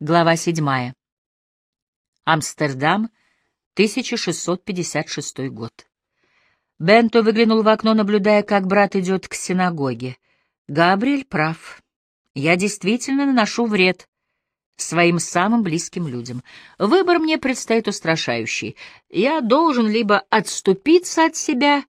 Глава 7. Амстердам, 1656 год. Бенто выглянул в окно, наблюдая, как брат идет к синагоге. Габриэль прав. Я действительно наношу вред своим самым близким людям. Выбор мне предстоит устрашающий. Я должен либо отступиться от себя,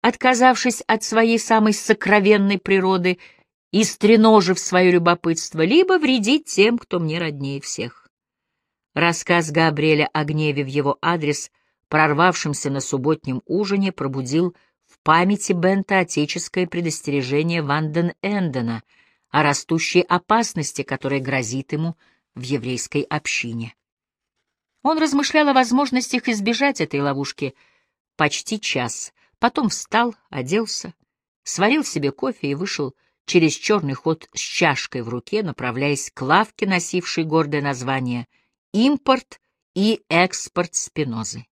отказавшись от своей самой сокровенной природы — и стреножив свое любопытство, либо вредить тем, кто мне роднее всех. Рассказ Габриэля о гневе в его адрес, прорвавшемся на субботнем ужине, пробудил в памяти Бента отеческое предостережение Ванден Эндена о растущей опасности, которая грозит ему в еврейской общине. Он размышлял о возможностях избежать этой ловушки почти час, потом встал, оделся, сварил себе кофе и вышел через черный ход с чашкой в руке, направляясь к лавке, носившей гордое название «Импорт и экспорт Спинозы».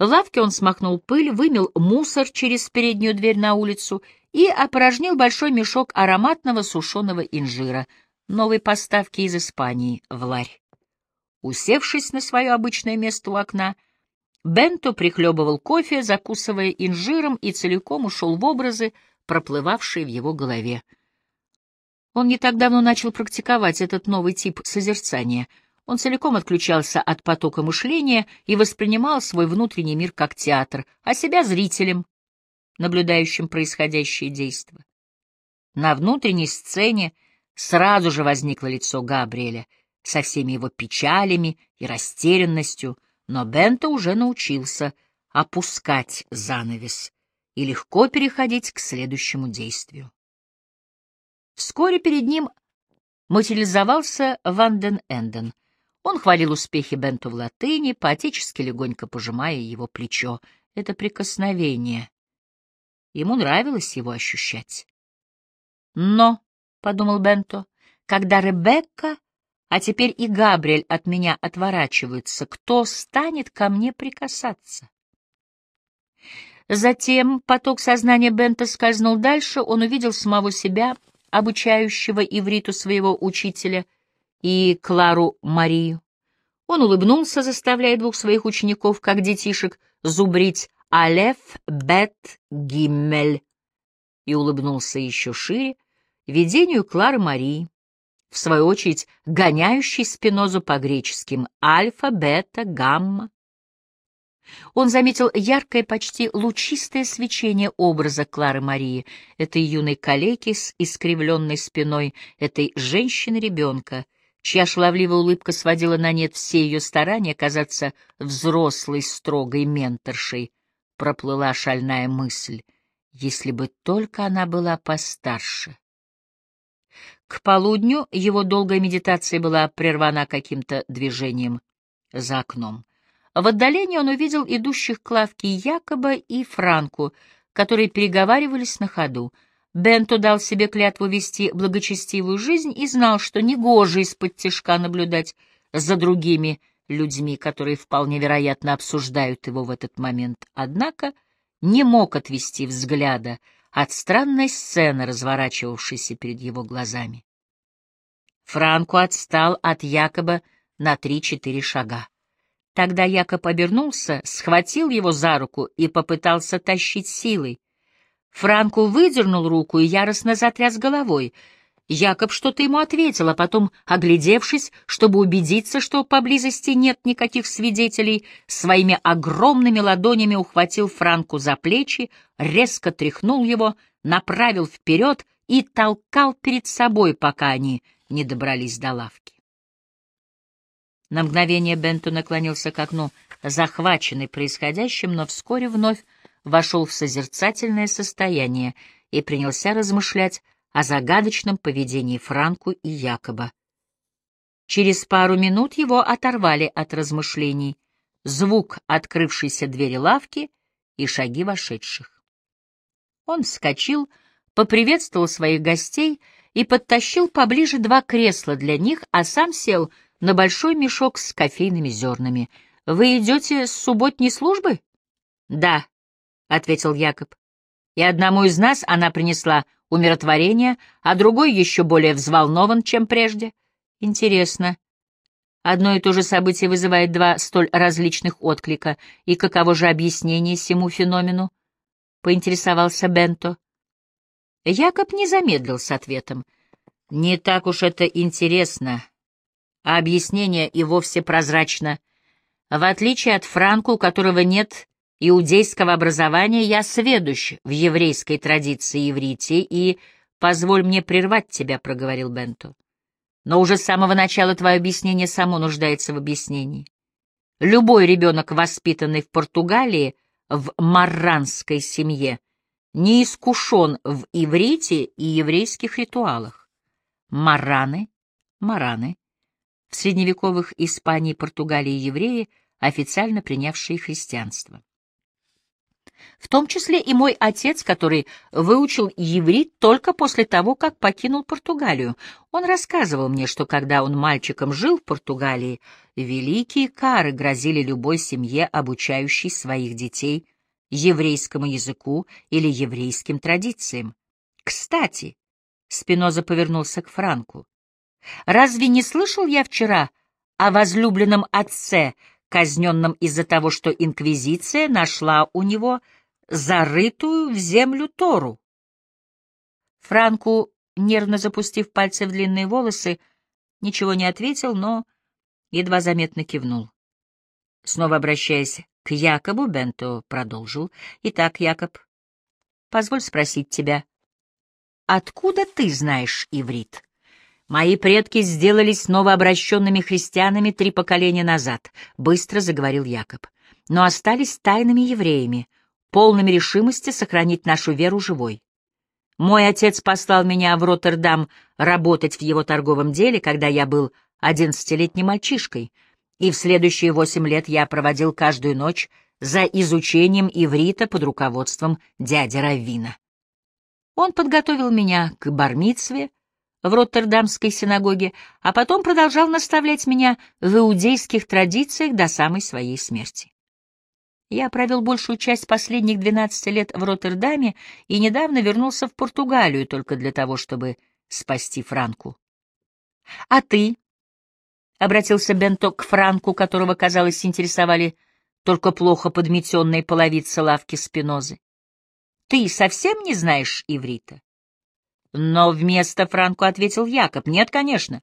Лавке он смахнул пыль, вымел мусор через переднюю дверь на улицу и опорожнил большой мешок ароматного сушеного инжира, новой поставки из Испании, в ларь. Усевшись на свое обычное место у окна, Бенто прихлебывал кофе, закусывая инжиром, и целиком ушел в образы, проплывавшие в его голове. Он не так давно начал практиковать этот новый тип созерцания. Он целиком отключался от потока мышления и воспринимал свой внутренний мир как театр, а себя зрителем, наблюдающим происходящее действо. На внутренней сцене сразу же возникло лицо Габриэля со всеми его печалями и растерянностью, но Бенто уже научился опускать занавес и легко переходить к следующему действию. Вскоре перед ним материализовался Ванден Энден. Он хвалил успехи Бенту в латыни, поотечески легонько пожимая его плечо. Это прикосновение. Ему нравилось его ощущать. Но, — подумал Бенто, — когда Ребекка, а теперь и Габриэль от меня отворачиваются, кто станет ко мне прикасаться? Затем поток сознания Бента скользнул дальше, он увидел самого себя, обучающего ивриту своего учителя, и Клару Марию. Он улыбнулся, заставляя двух своих учеников, как детишек, зубрить «Алеф, Бет, Гиммель», и улыбнулся еще шире видению Клары Марии, в свою очередь гоняющей спинозу по греческим «Альфа, Бета, Гамма». Он заметил яркое, почти лучистое свечение образа Клары Марии, этой юной калеки с искривленной спиной, этой женщины-ребенка, чья шаловливая улыбка сводила на нет все ее старания казаться взрослой, строгой менторшей. Проплыла шальная мысль, если бы только она была постарше. К полудню его долгая медитация была прервана каким-то движением за окном. В отдалении он увидел идущих к лавке Якоба и Франку, которые переговаривались на ходу. Бенто дал себе клятву вести благочестивую жизнь и знал, что негоже из-под тишка наблюдать за другими людьми, которые вполне вероятно обсуждают его в этот момент. Однако не мог отвести взгляда от странной сцены, разворачивавшейся перед его глазами. Франку отстал от Якоба на три-четыре шага. Тогда Якоб обернулся, схватил его за руку и попытался тащить силой. Франку выдернул руку и яростно затряс головой. Якоб что-то ему ответил, а потом, оглядевшись, чтобы убедиться, что поблизости нет никаких свидетелей, своими огромными ладонями ухватил Франку за плечи, резко тряхнул его, направил вперед и толкал перед собой, пока они не добрались до лавки. На мгновение Бенто наклонился к окну, захваченный происходящим, но вскоре вновь вошел в созерцательное состояние и принялся размышлять о загадочном поведении Франку и Якоба. Через пару минут его оторвали от размышлений звук открывшейся двери лавки и шаги вошедших. Он вскочил, поприветствовал своих гостей и подтащил поближе два кресла для них, а сам сел — на большой мешок с кофейными зернами. «Вы идете с субботней службы?» «Да», — ответил Якоб. «И одному из нас она принесла умиротворение, а другой еще более взволнован, чем прежде. Интересно, Одно и то же событие вызывает два столь различных отклика, и каково же объяснение всему феномену? — поинтересовался Бенто. Якоб не замедлил с ответом. «Не так уж это интересно, а объяснение и вовсе прозрачно. В отличие от Франка, у которого нет иудейского образования, я сведущ в еврейской традиции иврите, и позволь мне прервать тебя», — проговорил Бенто. «Но уже с самого начала твое объяснение само нуждается в объяснении. Любой ребенок, воспитанный в Португалии, в марранской семье, не искушен в иврите и еврейских ритуалах. Мараны, мараны, в средневековых Испании, Португалии евреи, официально принявшие христианство. В том числе и мой отец, который выучил еврит только после того, как покинул Португалию. Он рассказывал мне, что когда он мальчиком жил в Португалии, великие кары грозили любой семье, обучающей своих детей еврейскому языку или еврейским традициям. Кстати, Спиноза повернулся к Франку. Разве не слышал я вчера о возлюбленном отце, казненном из-за того, что инквизиция нашла у него зарытую в землю Тору? Франку, нервно запустив пальцы в длинные волосы, ничего не ответил, но едва заметно кивнул. Снова обращаясь к Якобу, Бенто продолжил. «Итак, Якоб, позволь спросить тебя, откуда ты знаешь иврит?» «Мои предки сделались новообращенными христианами три поколения назад», — быстро заговорил Якоб, «но остались тайными евреями, полными решимости сохранить нашу веру живой. Мой отец послал меня в Роттердам работать в его торговом деле, когда я был одиннадцатилетним мальчишкой — и в следующие восемь лет я проводил каждую ночь за изучением иврита под руководством дяди Раввина. Он подготовил меня к бармицве в Роттердамской синагоге, а потом продолжал наставлять меня в иудейских традициях до самой своей смерти. Я провел большую часть последних 12 лет в Роттердаме и недавно вернулся в Португалию только для того, чтобы спасти Франку. — А ты? Обратился Бенто к Франку, которого, казалось, интересовали только плохо подметенные половицы лавки Спинозы. «Ты совсем не знаешь иврита?» Но вместо Франку ответил Якоб. «Нет, конечно.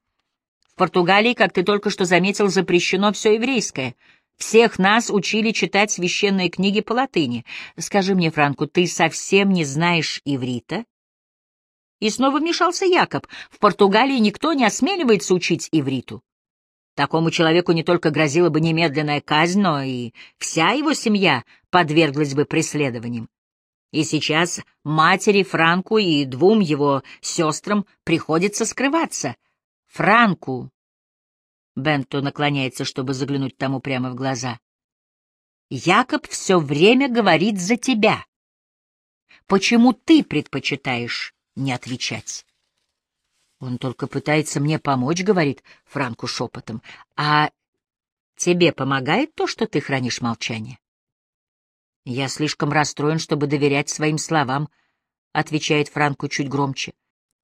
В Португалии, как ты только что заметил, запрещено все еврейское. Всех нас учили читать священные книги по латыни. Скажи мне, Франку, ты совсем не знаешь иврита?» И снова вмешался Якоб. «В Португалии никто не осмеливается учить ивриту. Такому человеку не только грозила бы немедленная казнь, но и вся его семья подверглась бы преследованиям. И сейчас матери Франку и двум его сестрам приходится скрываться. Франку... Бенто наклоняется, чтобы заглянуть тому прямо в глаза. Якоб все время говорит за тебя. Почему ты предпочитаешь не отвечать? Он только пытается мне помочь, — говорит Франку шепотом. А тебе помогает то, что ты хранишь молчание? Я слишком расстроен, чтобы доверять своим словам, — отвечает Франку чуть громче.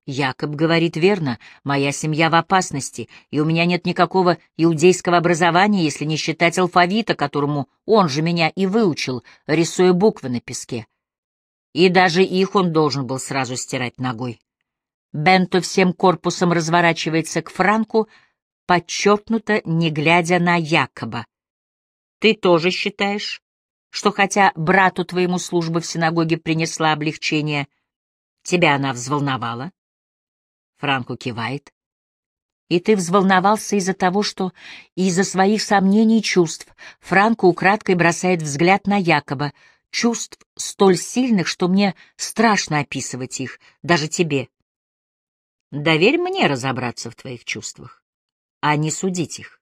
Якоб говорит верно, моя семья в опасности, и у меня нет никакого иудейского образования, если не считать алфавита, которому он же меня и выучил, рисуя буквы на песке. И даже их он должен был сразу стирать ногой. Бенто всем корпусом разворачивается к Франку, подчеркнуто, не глядя на Якоба. «Ты тоже считаешь, что хотя брату твоему служба в синагоге принесла облегчение, тебя она взволновала?» Франку кивает. «И ты взволновался из-за того, что из-за своих сомнений и чувств Франко украдкой бросает взгляд на Якоба, чувств столь сильных, что мне страшно описывать их, даже тебе. Доверь мне разобраться в твоих чувствах, а не судить их.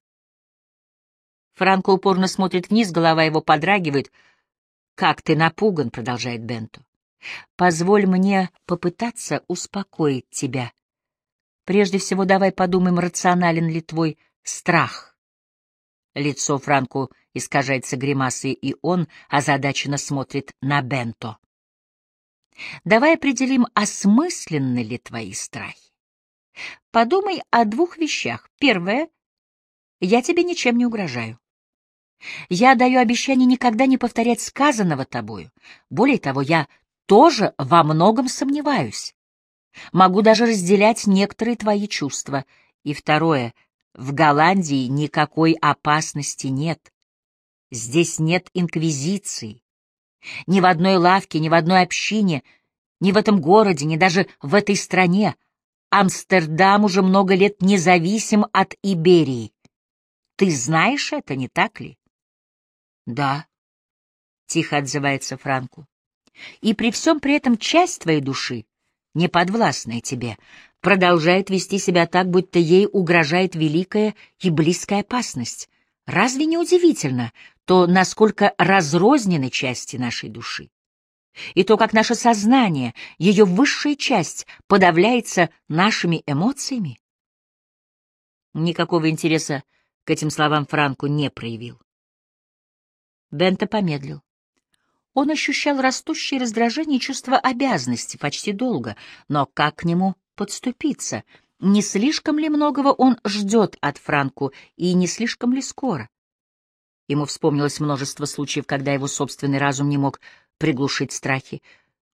Франко упорно смотрит вниз, голова его подрагивает. «Как ты напуган», — продолжает Бенто. «Позволь мне попытаться успокоить тебя. Прежде всего давай подумаем, рационален ли твой страх». Лицо Франку искажается гримасой, и он озадаченно смотрит на Бенто. «Давай определим, осмысленны ли твои страхи. Подумай о двух вещах. Первое Я тебе ничем не угрожаю. Я даю обещание никогда не повторять сказанного тобою. Более того, я тоже во многом сомневаюсь. Могу даже разделять некоторые твои чувства. И второе, в Голландии никакой опасности нет. Здесь нет инквизиции. Ни в одной лавке, ни в одной общине, ни в этом городе, ни даже в этой стране. Амстердам уже много лет независим от Иберии. Ты знаешь это, не так ли? Да, — тихо отзывается Франку. И при всем при этом часть твоей души, не подвластная тебе, продолжает вести себя так, будто ей угрожает великая и близкая опасность. Разве не удивительно то, насколько разрознены части нашей души? И то, как наше сознание, ее высшая часть, подавляется нашими эмоциями? Никакого интереса к этим словам Франку не проявил. Бента помедлил. Он ощущал растущее раздражение и чувство обязанности почти долго, но как к нему подступиться? Не слишком ли многого он ждет от Франку и не слишком ли скоро? Ему вспомнилось множество случаев, когда его собственный разум не мог приглушить страхи.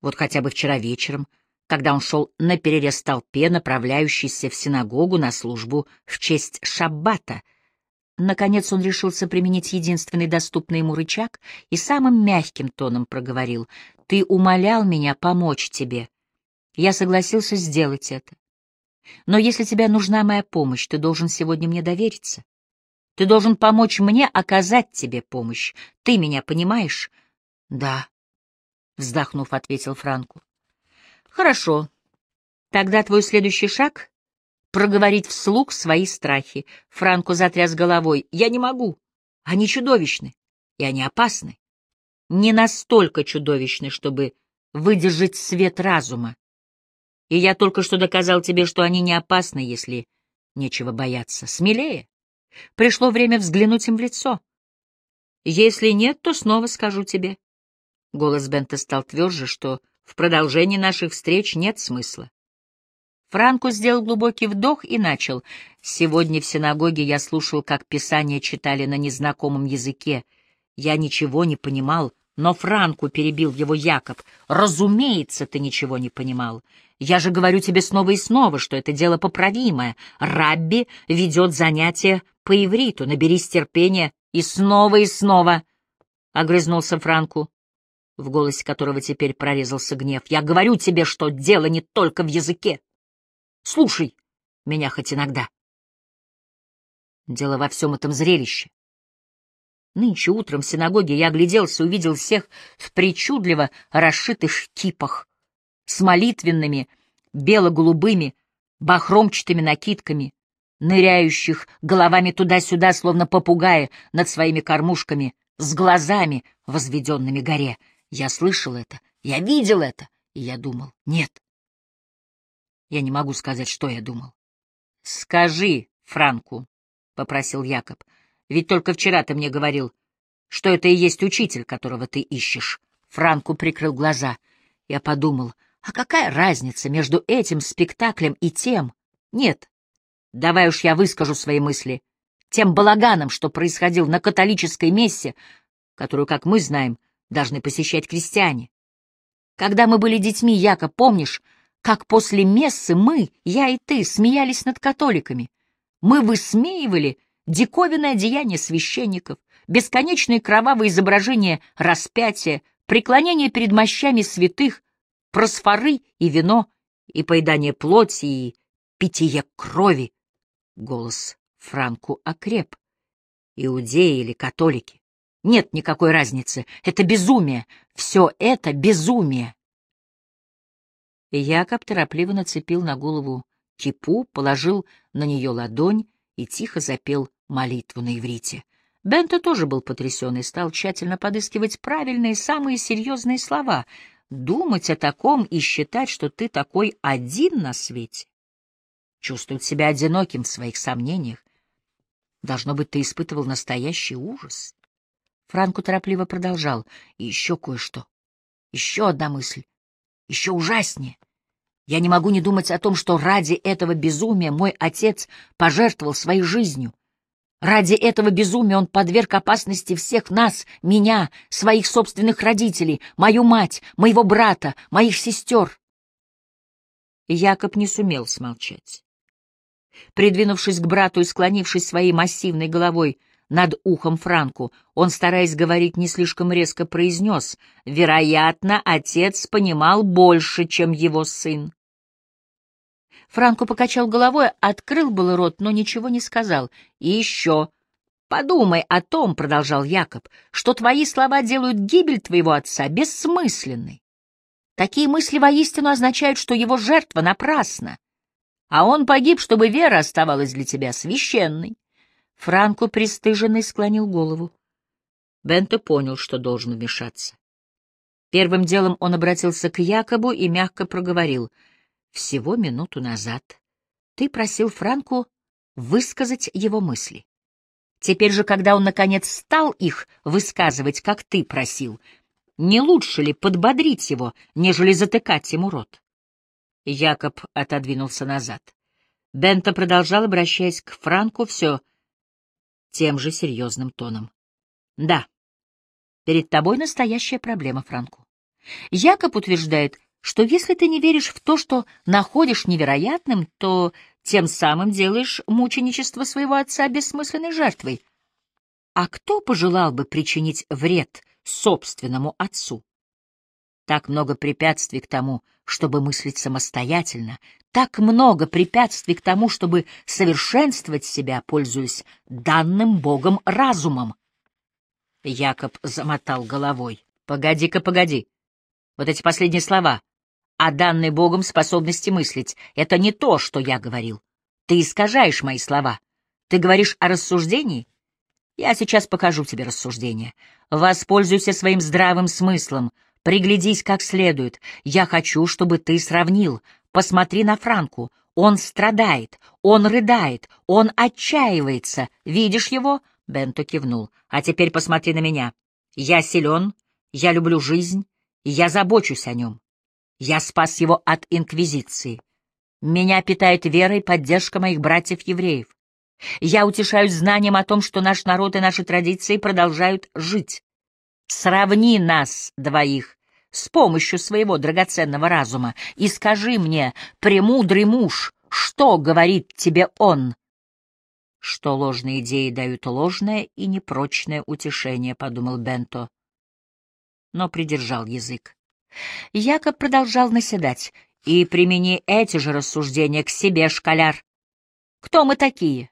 Вот хотя бы вчера вечером, когда он шел на перерез толпе, направляющейся в синагогу на службу в честь Шаббата — Наконец он решился применить единственный доступный ему рычаг и самым мягким тоном проговорил. «Ты умолял меня помочь тебе. Я согласился сделать это. Но если тебе нужна моя помощь, ты должен сегодня мне довериться. Ты должен помочь мне оказать тебе помощь. Ты меня понимаешь?» «Да», — вздохнув, ответил Франку. «Хорошо. Тогда твой следующий шаг проговорить вслух свои страхи. Франко затряс головой. «Я не могу. Они чудовищны, и они опасны. Не настолько чудовищны, чтобы выдержать свет разума. И я только что доказал тебе, что они не опасны, если нечего бояться. Смелее. Пришло время взглянуть им в лицо. Если нет, то снова скажу тебе». Голос Бента стал тверже, что в продолжении наших встреч нет смысла. Франко сделал глубокий вдох и начал. «Сегодня в синагоге я слушал, как Писания читали на незнакомом языке. Я ничего не понимал, но Франку перебил его Яков. «Разумеется, ты ничего не понимал. Я же говорю тебе снова и снова, что это дело поправимое. Рабби ведет занятия по ивриту. Наберись терпения. И снова и снова!» — огрызнулся Франку, в голосе которого теперь прорезался гнев. «Я говорю тебе, что дело не только в языке. Слушай меня хоть иногда. Дело во всем этом зрелище. Нынче утром в синагоге я огляделся, увидел всех в причудливо расшитых кипах, с молитвенными, бело-голубыми, бахромчатыми накидками, ныряющих головами туда-сюда, словно попугаи над своими кормушками, с глазами, возведенными горе. Я слышал это, я видел это, и я думал, нет, я не могу сказать, что я думал. — Скажи, Франку, — попросил Якоб, — ведь только вчера ты мне говорил, что это и есть учитель, которого ты ищешь. Франку прикрыл глаза. Я подумал, а какая разница между этим спектаклем и тем? Нет, давай уж я выскажу свои мысли. Тем балаганом, что происходил на католической мессе, которую, как мы знаем, должны посещать крестьяне. Когда мы были детьми, Якоб, помнишь, как после мессы мы, я и ты, смеялись над католиками. Мы высмеивали диковинное деяние священников, бесконечные кровавые изображения распятия, преклонение перед мощами святых, просфоры и вино, и поедание плоти, и питье крови. Голос Франку окреп. Иудеи или католики. Нет никакой разницы. Это безумие. Все это безумие. Якоб торопливо нацепил на голову кипу, положил на нее ладонь и тихо запел молитву на иврите. Бенто тоже был потрясен и стал тщательно подыскивать правильные, самые серьезные слова. Думать о таком и считать, что ты такой один на свете. Чувствовать себя одиноким в своих сомнениях. Должно быть, ты испытывал настоящий ужас. Франко торопливо продолжал. И еще кое-что. Еще одна мысль еще ужаснее. Я не могу не думать о том, что ради этого безумия мой отец пожертвовал своей жизнью. Ради этого безумия он подверг опасности всех нас, меня, своих собственных родителей, мою мать, моего брата, моих сестер. Якоб не сумел смолчать. Придвинувшись к брату и склонившись своей массивной головой над ухом Франку, он, стараясь говорить не слишком резко, произнес, «Вероятно, отец понимал больше, чем его сын». Франко покачал головой, открыл был рот, но ничего не сказал. «И еще...» «Подумай о том, — продолжал Якоб, — что твои слова делают гибель твоего отца бессмысленной. Такие мысли воистину означают, что его жертва напрасна, а он погиб, чтобы вера оставалась для тебя священной». Франко, пристыженный, склонил голову. Бенто понял, что должен вмешаться. Первым делом он обратился к Якобу и мягко проговорил — всего минуту назад ты просил Франку высказать его мысли. Теперь же, когда он, наконец, стал их высказывать, как ты просил, не лучше ли подбодрить его, нежели затыкать ему рот? Якоб отодвинулся назад. Бента продолжал, обращаясь к Франку, все тем же серьезным тоном. — Да, перед тобой настоящая проблема, Франку. Якоб утверждает, что если ты не веришь в то, что находишь невероятным, то тем самым делаешь мученичество своего отца бессмысленной жертвой. А кто пожелал бы причинить вред собственному отцу? Так много препятствий к тому, чтобы мыслить самостоятельно, так много препятствий к тому, чтобы совершенствовать себя, пользуясь данным Богом разумом. Якоб замотал головой. «Погоди-ка, погоди. Вот эти последние слова о данной Богом способности мыслить. Это не то, что я говорил. Ты искажаешь мои слова. Ты говоришь о рассуждении? Я сейчас покажу тебе рассуждение. Воспользуйся своим здравым смыслом. Приглядись как следует. Я хочу, чтобы ты сравнил. Посмотри на Франку. Он страдает, он рыдает, он отчаивается. Видишь его? Бенто кивнул. А теперь посмотри на меня. Я силен, я люблю жизнь, я забочусь о нем. Я спас его от инквизиции. Меня питает вера и поддержка моих братьев-евреев. Я утешаюсь знанием о том, что наш народ и наши традиции продолжают жить. Сравни нас двоих с помощью своего драгоценного разума и скажи мне, премудрый муж, что говорит тебе он? Что ложные идеи дают ложное и непрочное утешение, — подумал Бенто, но придержал язык. Якоб продолжал наседать. «И примени эти же рассуждения к себе, школяр. Кто мы такие?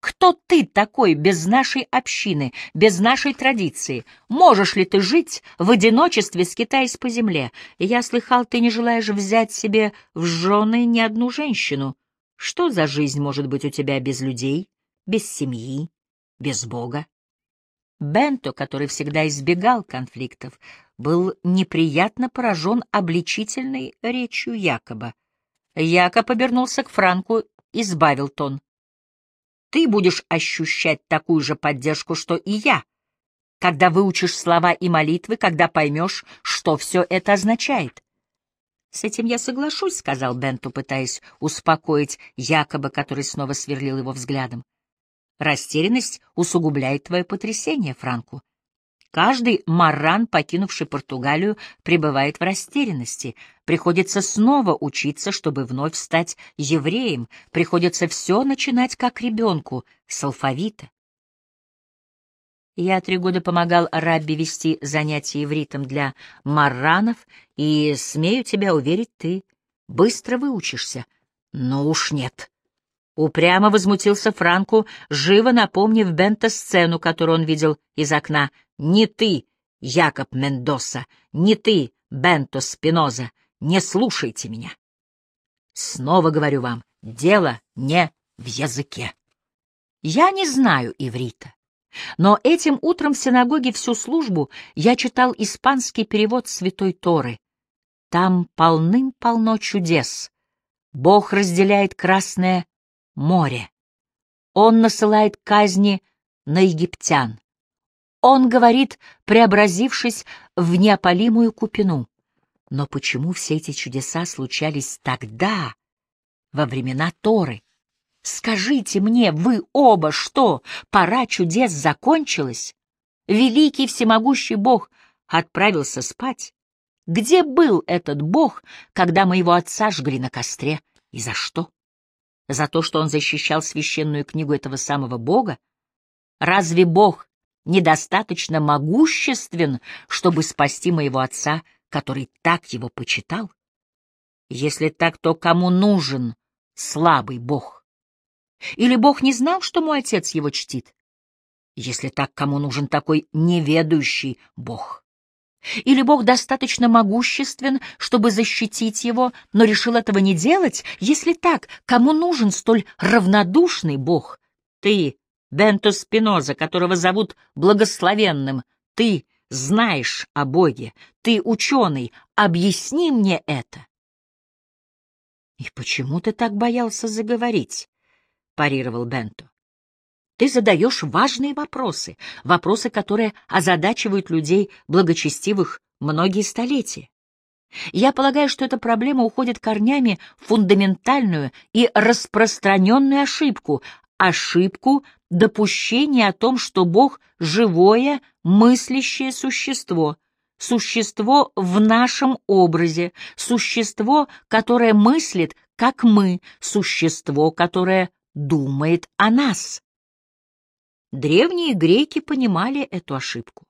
Кто ты такой без нашей общины, без нашей традиции? Можешь ли ты жить в одиночестве, скитаясь по земле? Я слыхал, ты не желаешь взять себе в жены ни одну женщину. Что за жизнь может быть у тебя без людей, без семьи, без Бога? Бенто, который всегда избегал конфликтов, был неприятно поражен обличительной речью Якоба. Якоб обернулся к Франку и сбавил тон. «Ты будешь ощущать такую же поддержку, что и я, когда выучишь слова и молитвы, когда поймешь, что все это означает». «С этим я соглашусь», — сказал Бенту, пытаясь успокоить Якоба, который снова сверлил его взглядом. «Растерянность усугубляет твое потрясение, Франку. Каждый марран, покинувший Португалию, пребывает в растерянности. Приходится снова учиться, чтобы вновь стать евреем. Приходится все начинать как ребенку, с алфавита. Я три года помогал Рабби вести занятия ивритом для марранов, и, смею тебя уверить, ты быстро выучишься. Но уж нет. Упрямо возмутился Франку, живо напомнив Бента сцену, которую он видел из окна. Не ты, Якоб Мендоса, не ты, Бенто Спиноза, не слушайте меня. Снова говорю вам, дело не в языке. Я не знаю иврита, но этим утром в синагоге всю службу я читал испанский перевод Святой Торы. Там полным-полно чудес. Бог разделяет Красное море. Он насылает казни на египтян. Он говорит, преобразившись в неопалимую купину. Но почему все эти чудеса случались тогда, во времена Торы? Скажите мне, вы оба, что, пора чудес закончилась? Великий всемогущий Бог отправился спать. Где был этот Бог, когда моего отца жгли на костре? И за что? За то, что он защищал священную книгу этого самого Бога? Разве Бог недостаточно могуществен, чтобы спасти моего отца, который так его почитал? Если так, то кому нужен слабый Бог? Или Бог не знал, что мой отец его чтит? Если так, кому нужен такой неведущий Бог? Или Бог достаточно могуществен, чтобы защитить его, но решил этого не делать? Если так, кому нужен столь равнодушный Бог? Ты, Бенто Спиноза, которого зовут Благословенным, ты знаешь о Боге, ты ученый, объясни мне это. «И почему ты так боялся заговорить?» — парировал Бенто. «Ты задаешь важные вопросы, вопросы, которые озадачивают людей благочестивых многие столетия. Я полагаю, что эта проблема уходит корнями в фундаментальную и распространенную ошибку, ошибку допущения о том, что Бог — живое, мыслящее существо — существо в нашем образе, существо, которое мыслит, как мы, существо, которое думает о нас. Древние греки понимали эту ошибку.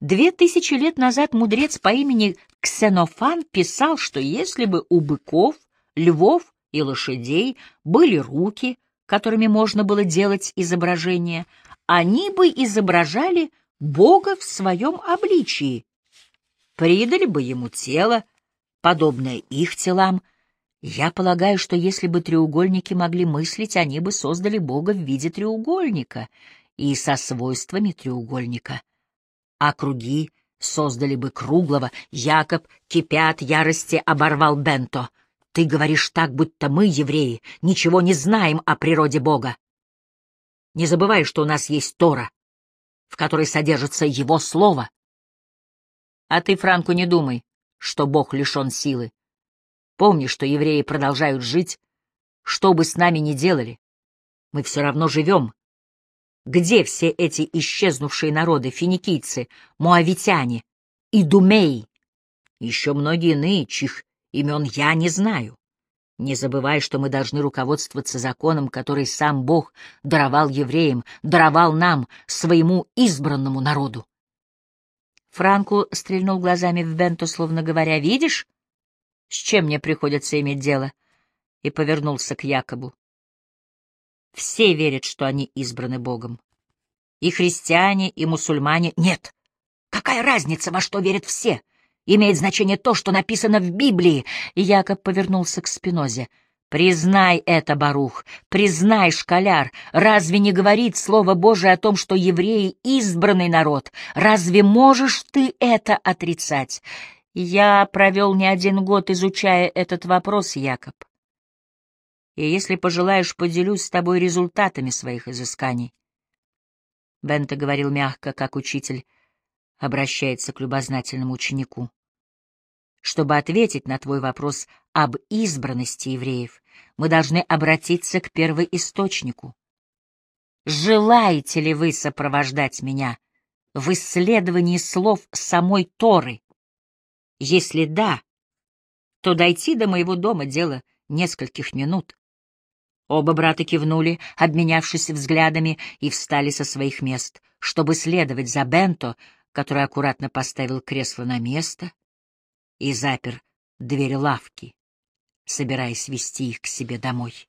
Две тысячи лет назад мудрец по имени Ксенофан писал, что если бы у быков, львов и лошадей были руки, которыми можно было делать изображения, они бы изображали Бога в своем обличии, придали бы ему тело, подобное их телам. Я полагаю, что если бы треугольники могли мыслить, они бы создали Бога в виде треугольника и со свойствами треугольника. А круги создали бы круглого. Якоб, кипят ярости, оборвал Бенто. Ты говоришь так, будто мы, евреи, ничего не знаем о природе Бога. Не забывай, что у нас есть Тора, в которой содержится Его Слово. А ты, Франку, не думай, что Бог лишен силы. Помни, что евреи продолжают жить, что бы с нами ни делали. Мы все равно живем. Где все эти исчезнувшие народы, финикийцы, муавитяне, идумеи? Еще многие иные, чьих имен я не знаю. Не забывай, что мы должны руководствоваться законом, который сам Бог даровал евреям, даровал нам, своему избранному народу. Франку стрельнул глазами в Бенту, словно говоря, «Видишь, с чем мне приходится иметь дело?» и повернулся к Якобу. Все верят, что они избраны Богом. И христиане, и мусульмане — нет. Какая разница, во что верят все? Имеет значение то, что написано в Библии. И Якоб повернулся к Спинозе. Признай это, Барух, признай, школяр, разве не говорит Слово Божие о том, что евреи — избранный народ? Разве можешь ты это отрицать? Я провел не один год, изучая этот вопрос, Якоб. И если пожелаешь, поделюсь с тобой результатами своих изысканий. Бента говорил мягко, как учитель обращается к любознательному ученику. Чтобы ответить на твой вопрос об избранности евреев, мы должны обратиться к первоисточнику. Желаете ли вы сопровождать меня в исследовании слов самой Торы? Если да, то дойти до моего дома дело нескольких минут. Оба брата кивнули, обменявшись взглядами, и встали со своих мест, чтобы следовать за Бенто, который аккуратно поставил кресло на место и запер дверь лавки собираясь вести их к себе домой.